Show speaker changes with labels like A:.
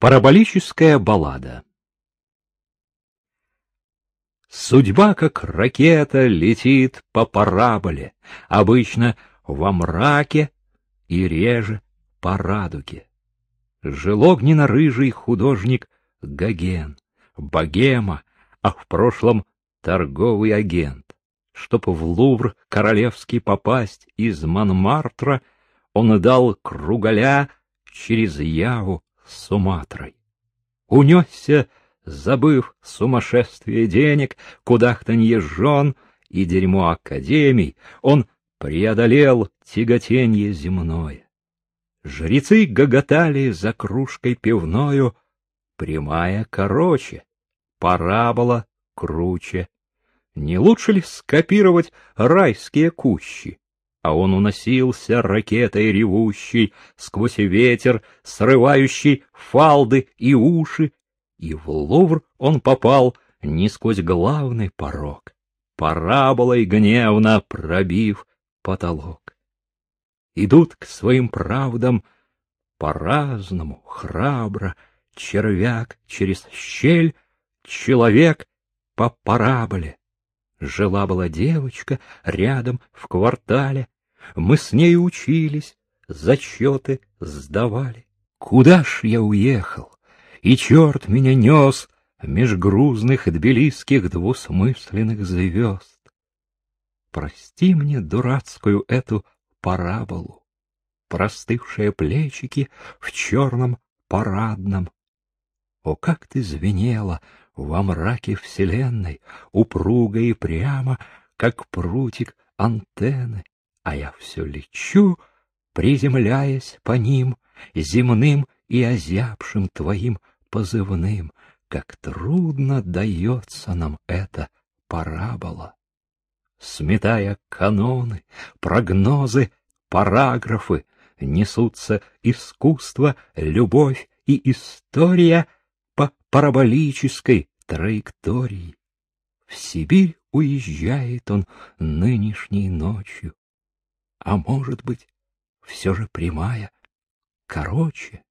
A: Параболическая баллада Судьба, как ракета, летит по параболе, обычно во мраке и реже по радуге. Жил огненно-рыжий художник Гоген, богема, а в прошлом торговый агент. Чтоб в Лувр королевский попасть из Монмартра, он дал кругаля через Яву Суматрой. Унесся, забыв сумасшествие денег, кудахтанье жен и дерьмо академий, он преодолел тяготенье земное. Жрецы гоготали за кружкой пивною, прямая короче, парабола круче. Не лучше ли скопировать райские кущи? А он уносился ракетой ревущей сквозь ветер, срывающий фалды и уши, и в Лувр он попал не сквозь главный порог, параболой гневно пробив потолок. Идут к своим правдам по-разному, храбро, червяк через щель, человек по параболе. Жила-была девочка рядом в квартале. Мы с ней учились, зачеты сдавали. Куда ж я уехал? И черт меня нес меж грузных тбилисских двусмысленных звезд. Прости мне дурацкую эту параболу, простывшие плечики в черном парадном. О, как ты звенела во мраке вселенной, упруго и прямо, как прутик антенны, а я все лечу, приземляясь по ним, земным и озябшим твоим позывным, как трудно дается нам эта парабола. Сметая каноны, прогнозы, параграфы, несутся искусство, любовь и история — параболической траектории. В Сибирь уезжает он нынешней ночью. А может быть, все же прямая, короче.